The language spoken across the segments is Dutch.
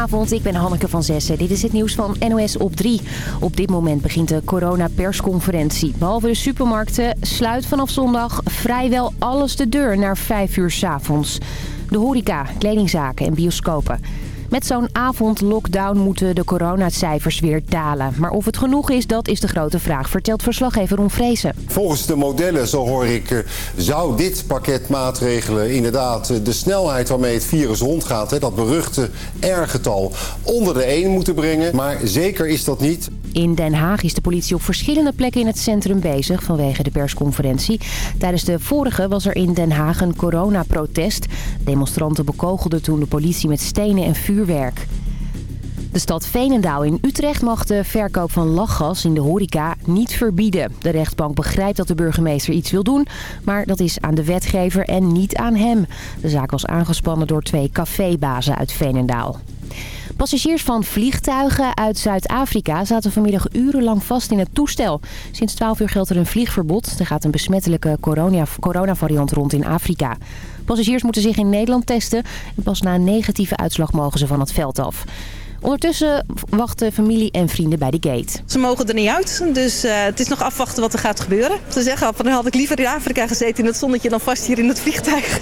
Goedenavond, ik ben Hanneke van Zessen. Dit is het nieuws van NOS op 3. Op dit moment begint de coronapersconferentie. Behalve de supermarkten sluit vanaf zondag vrijwel alles de deur naar 5 uur s avonds. De horeca, kledingzaken en bioscopen. Met zo'n avondlockdown moeten de coronacijfers weer dalen. Maar of het genoeg is, dat is de grote vraag, vertelt verslaggever Ron Vrezen. Volgens de modellen, zo hoor ik, eh, zou dit pakket maatregelen inderdaad eh, de snelheid waarmee het virus rondgaat, dat beruchte R-getal, onder de 1 moeten brengen. Maar zeker is dat niet. In Den Haag is de politie op verschillende plekken in het centrum bezig vanwege de persconferentie. Tijdens de vorige was er in Den Haag een coronaprotest. Demonstranten bekogelden toen de politie met stenen en vuurwerk. De stad Veenendaal in Utrecht mag de verkoop van lachgas in de horeca niet verbieden. De rechtbank begrijpt dat de burgemeester iets wil doen, maar dat is aan de wetgever en niet aan hem. De zaak was aangespannen door twee cafébazen uit Veenendaal. Passagiers van vliegtuigen uit Zuid-Afrika zaten vanmiddag urenlang vast in het toestel. Sinds 12 uur geldt er een vliegverbod. Er gaat een besmettelijke corona coronavariant rond in Afrika. Passagiers moeten zich in Nederland testen. En pas na een negatieve uitslag mogen ze van het veld af. Ondertussen wachten familie en vrienden bij de gate. Ze mogen er niet uit, dus uh, het is nog afwachten wat er gaat gebeuren. Ze zeggen, dan had ik liever in Afrika gezeten in het zonnetje dan vast hier in het vliegtuig.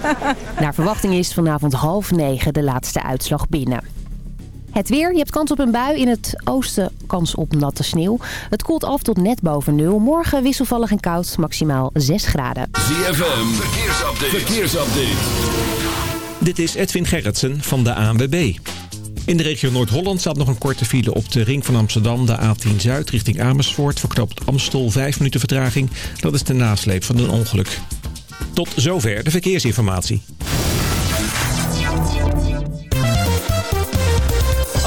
Naar verwachting is vanavond half negen de laatste uitslag binnen. Het weer, je hebt kans op een bui. In het oosten kans op natte sneeuw. Het koelt af tot net boven nul. Morgen wisselvallig en koud, maximaal 6 graden. ZFM, verkeersupdate. verkeersupdate. Dit is Edwin Gerritsen van de ANWB. In de regio Noord-Holland staat nog een korte file op de ring van Amsterdam, de A10 Zuid, richting Amersfoort. Verknoopt Amstel 5 minuten vertraging. Dat is de nasleep van een ongeluk. Tot zover de verkeersinformatie.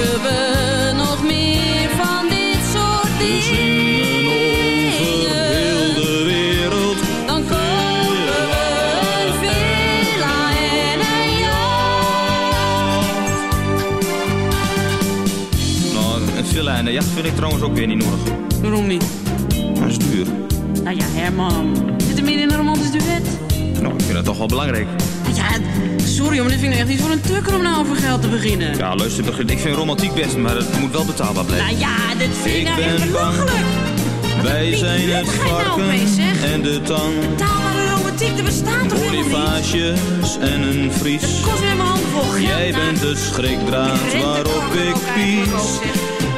Maken we nog meer van dit soort dingen. de wereld. Dan kopen we een villa en een jacht. Nou, een villa en een jacht vind ik trouwens ook weer niet nodig. Waarom niet? Dat is duur. Nou ja, Herman. Zit er meer in een romantisch duet? Nou, ik vind het toch wel belangrijk. Ja, sorry, maar dit vind ik echt niet voor een tukker om nou over geld te beginnen. Ja, luister, begin- ik vind romantiek best, maar het moet wel betaalbaar blijven. Nou ja, dit vind ik, Ik nou echt belachelijk. Wij zijn het nou varken en de tang. Betaalbare romantiek, er bestaat toch helemaal niet? En een vries. Het kost weer mijn handvol geld. Jij nou. bent de schrikdraad waarop ik pies.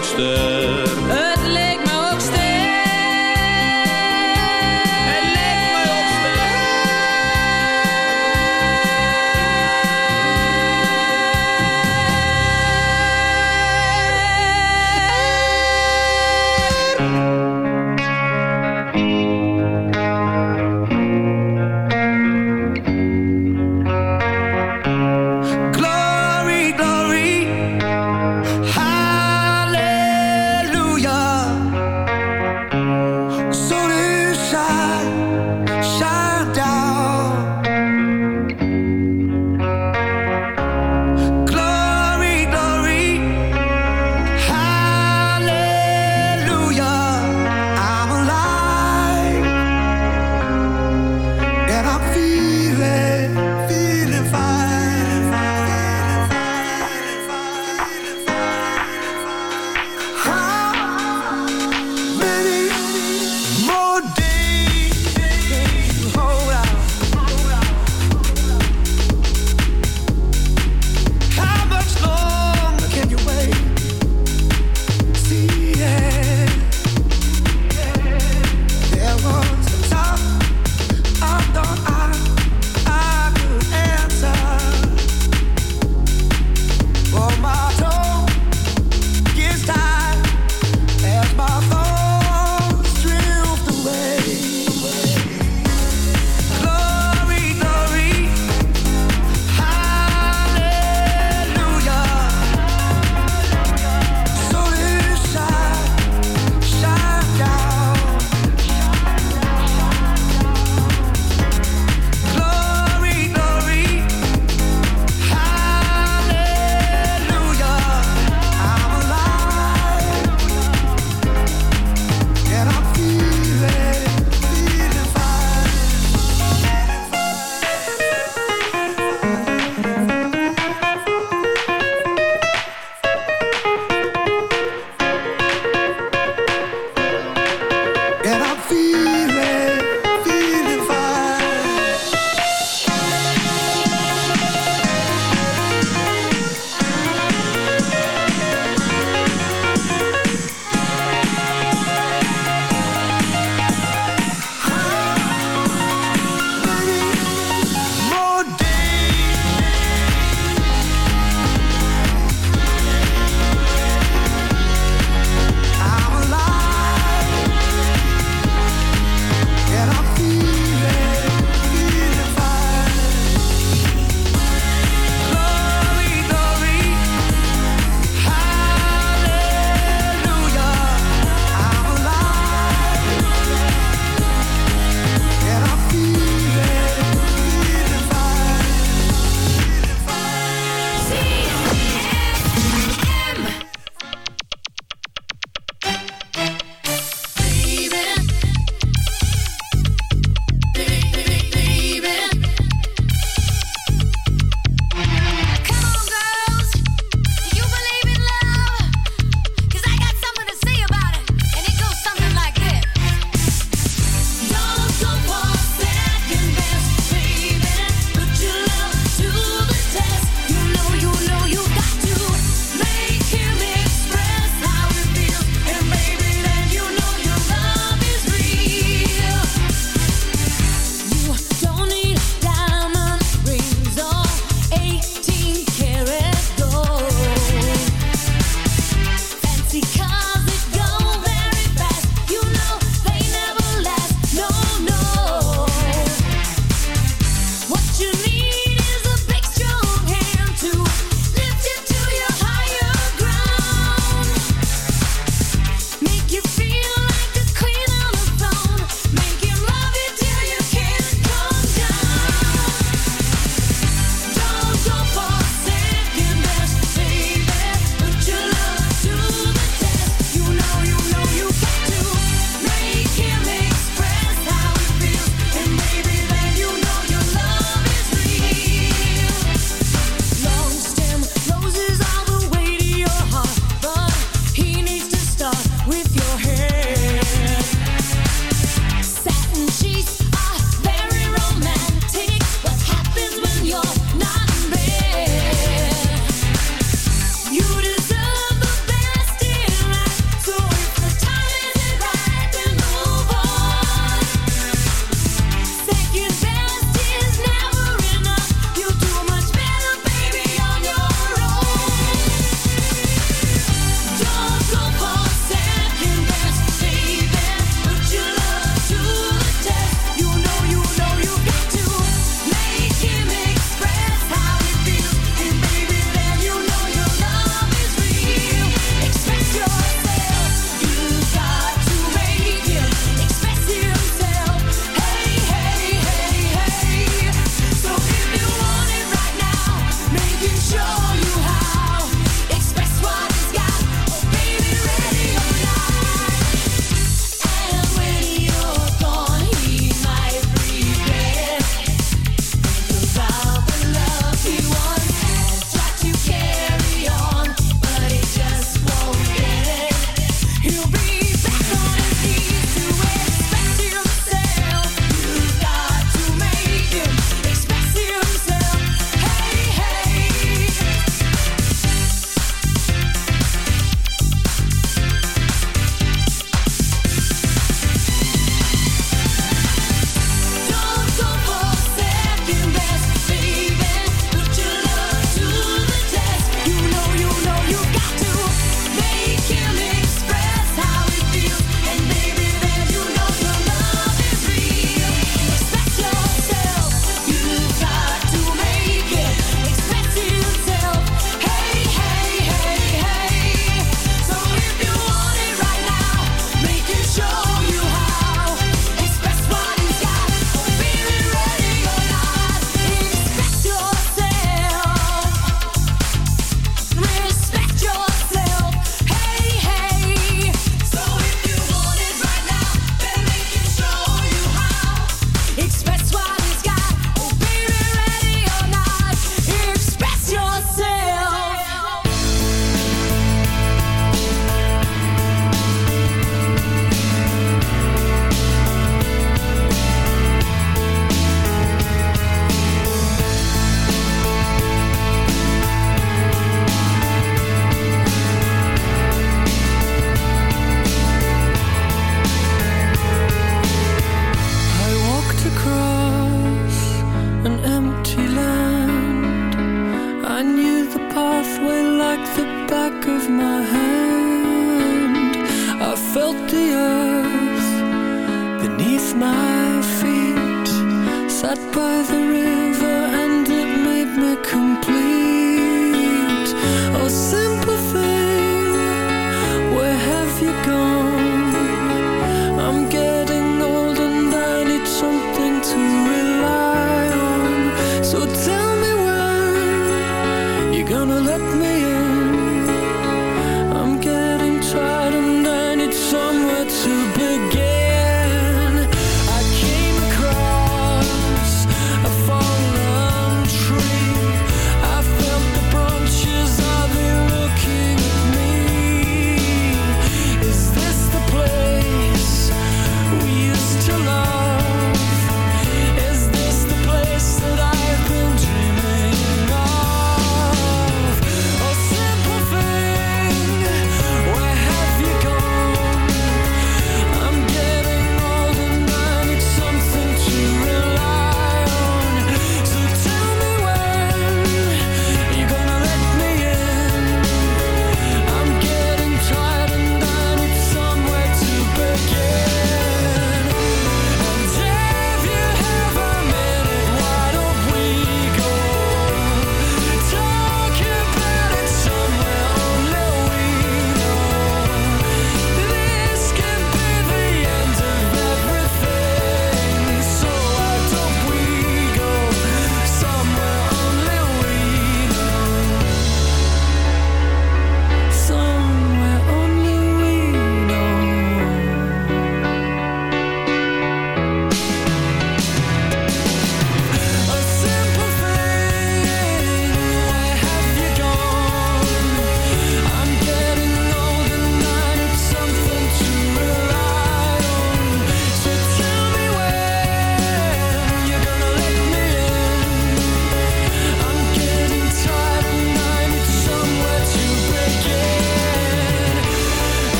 Leek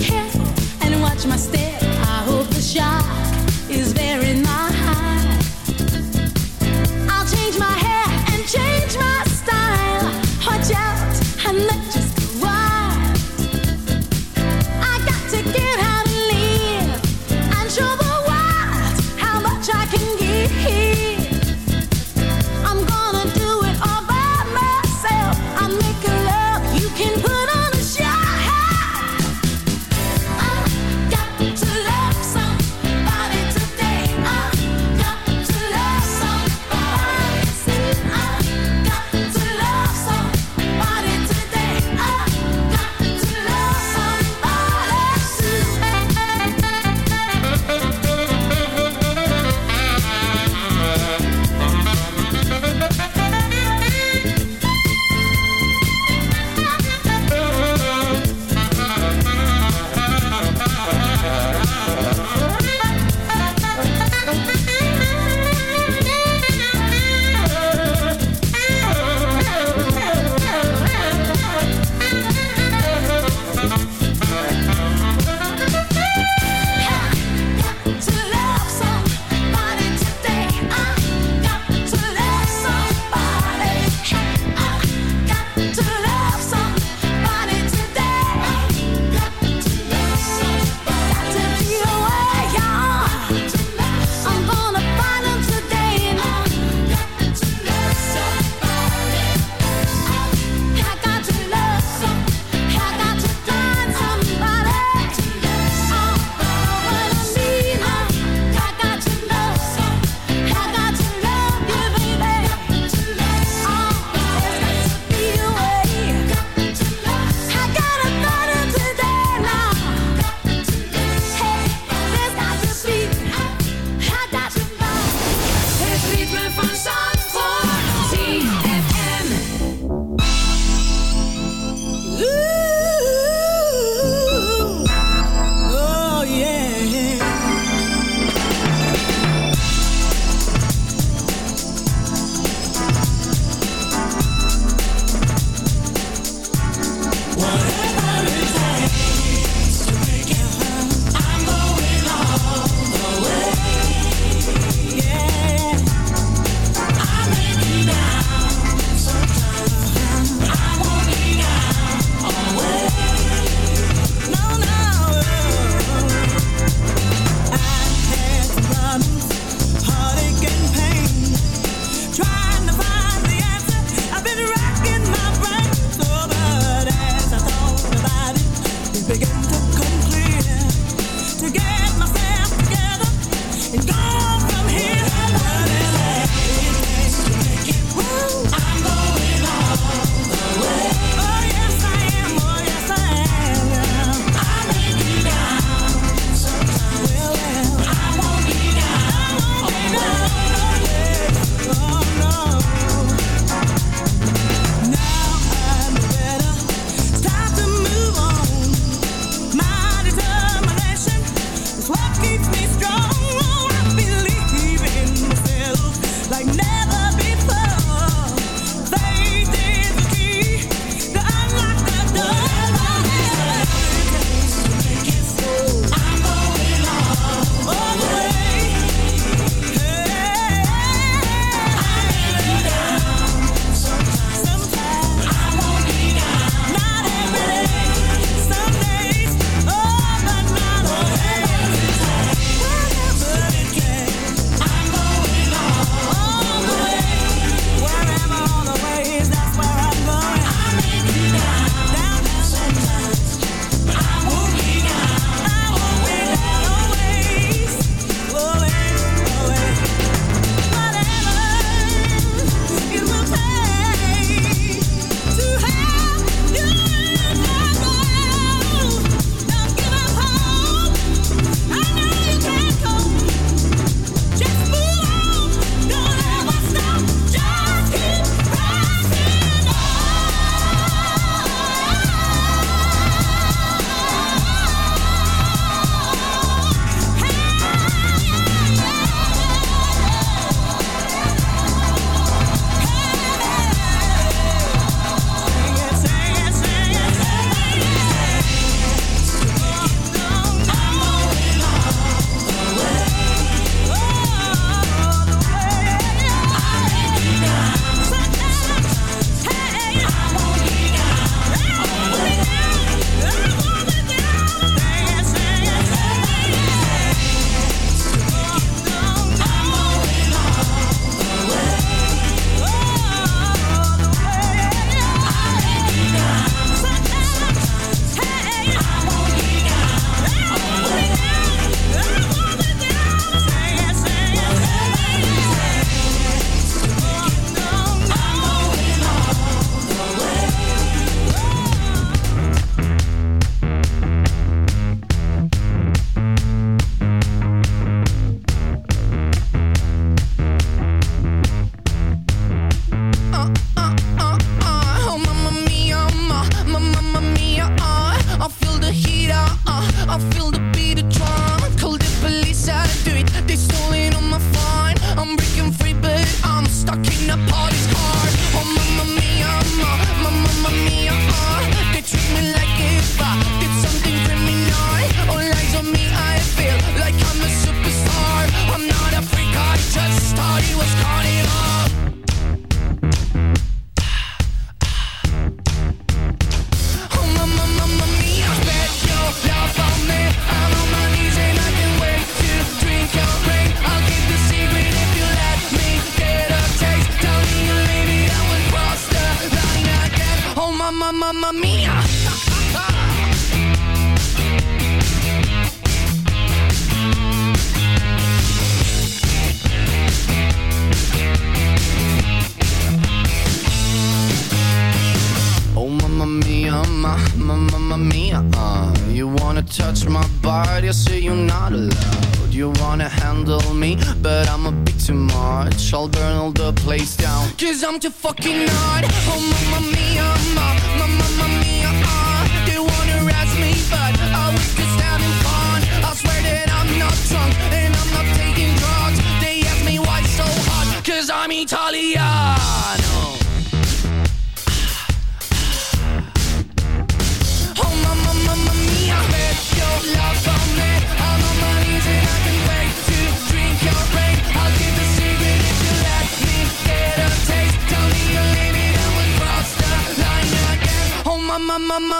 Careful and watch my step.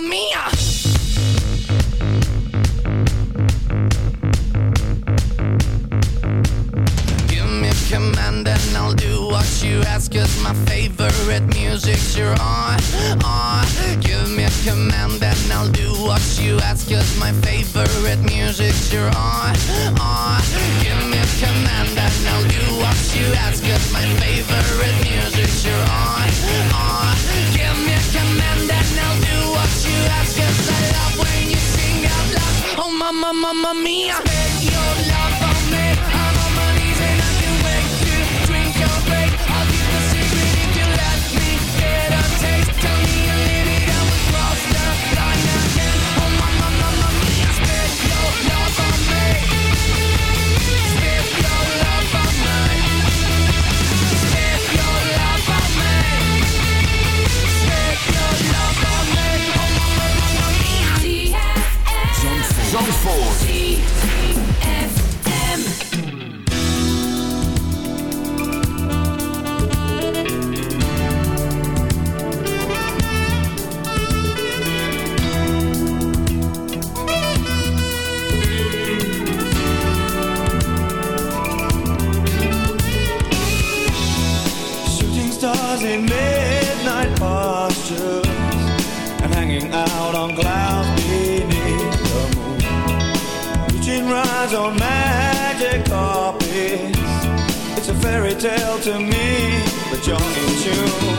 me. you.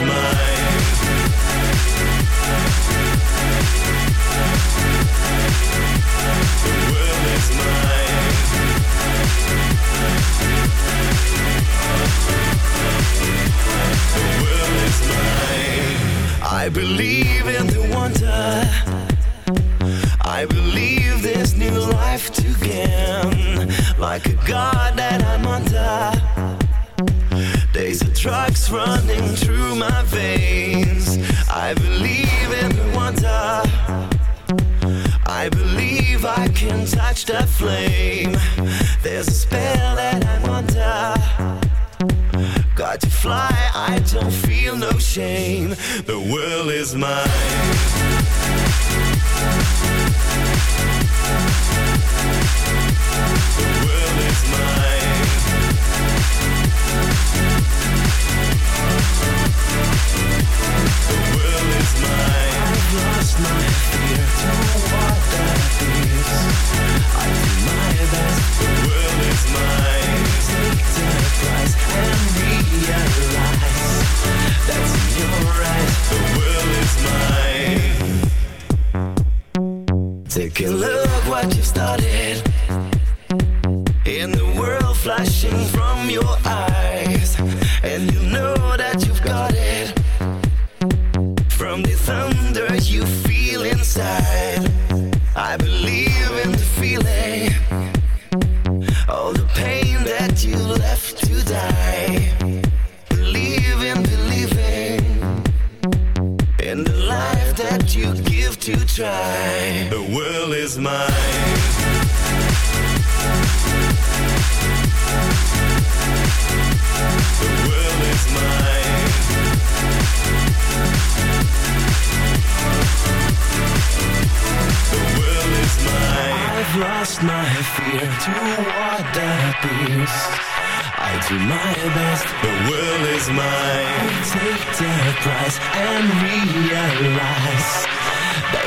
Mine. The world is mine. The world is mine. I believe in the wonder. I believe there's new life. Like a god that running through my veins. I believe in wonder. I believe I can touch the flame. There's a spell that I'm under. Got to fly, I don't feel no shame. The world is mine. I've lost my fear to what that appears. I do my best. The will is mine. Take the prize and realize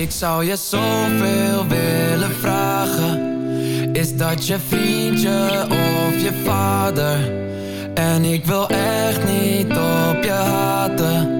Ik zou je zoveel willen vragen. Is dat je vriendje of je vader? En ik wil echt niet op je haten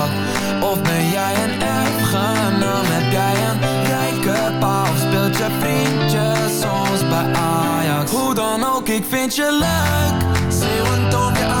dan ook, ik vind je leuk. Zeeuwend om je aan.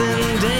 and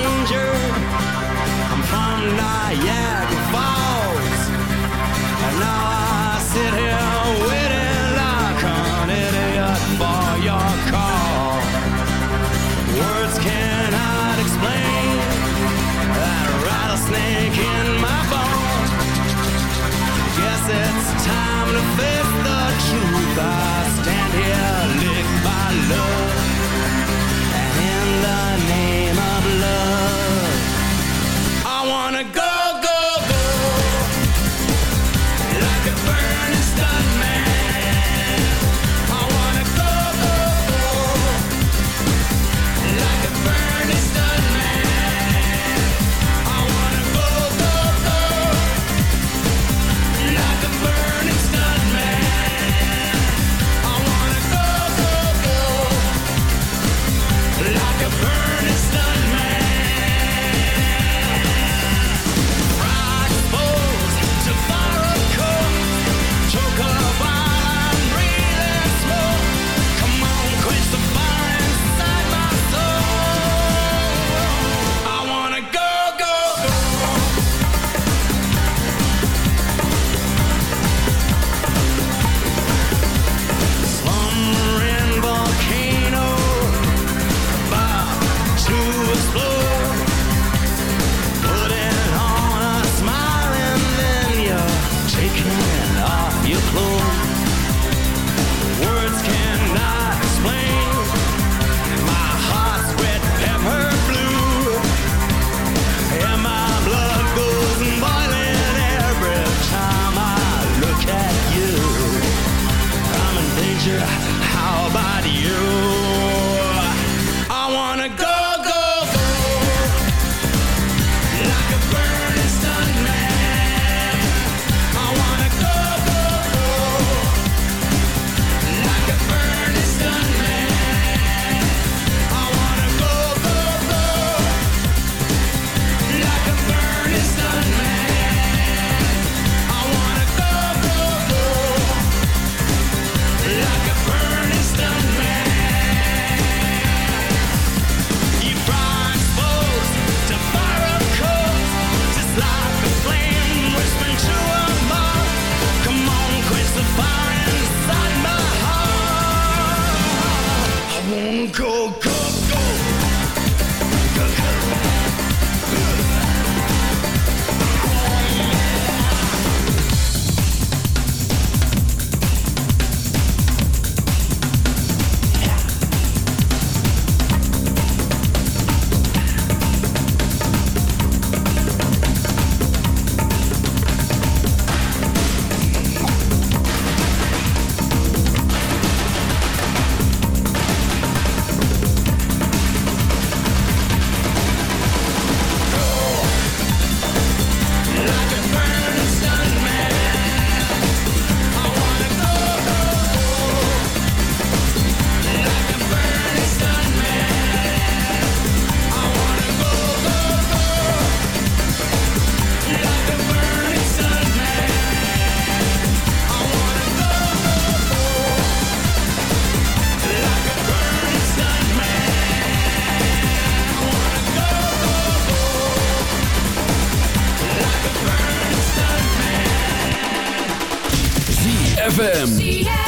ZFM.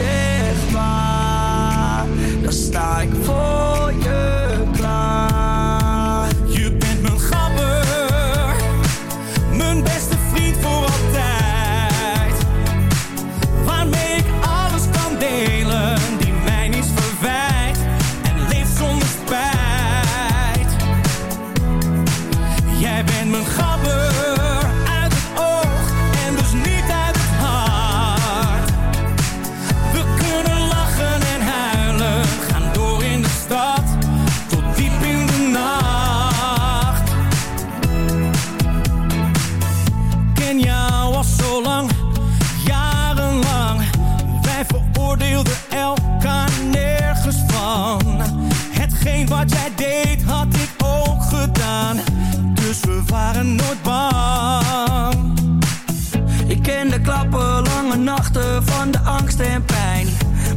zeg maar, dan sta ik voor.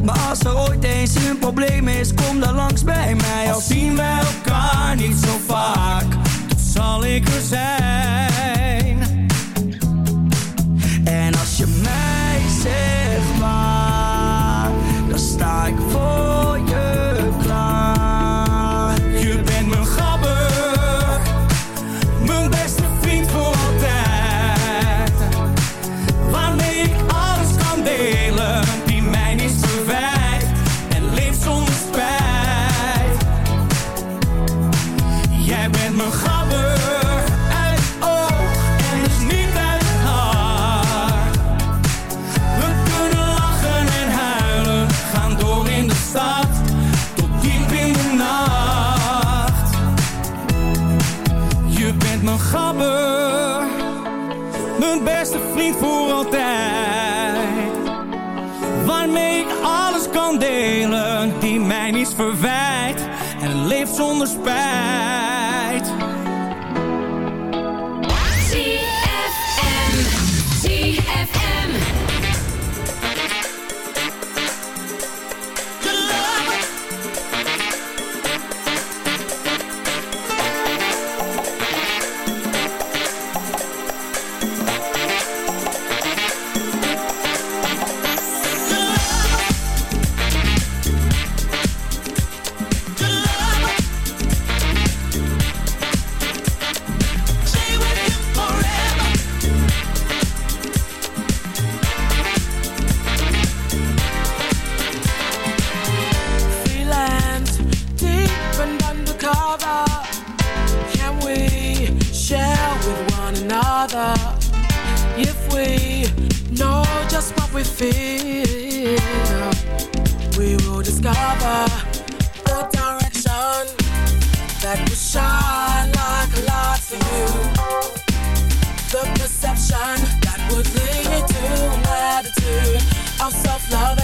Maar als er ooit eens een probleem is, kom dan langs bij mij. Al zien wij elkaar niet zo vaak, dan zal ik er zijn. En als je mij zegt zonder spijt. We know just what we feel, we will discover the direction that will shine like a light for you. The perception that would lead to an attitude of self-loving